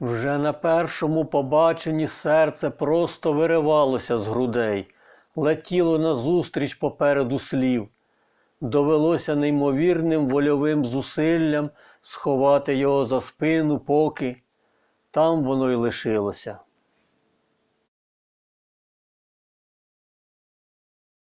Вже на першому побаченні серце просто виривалося з грудей, летіло назустріч попереду слів. Довелося неймовірним вольовим зусиллям сховати його за спину, поки там воно й лишилося.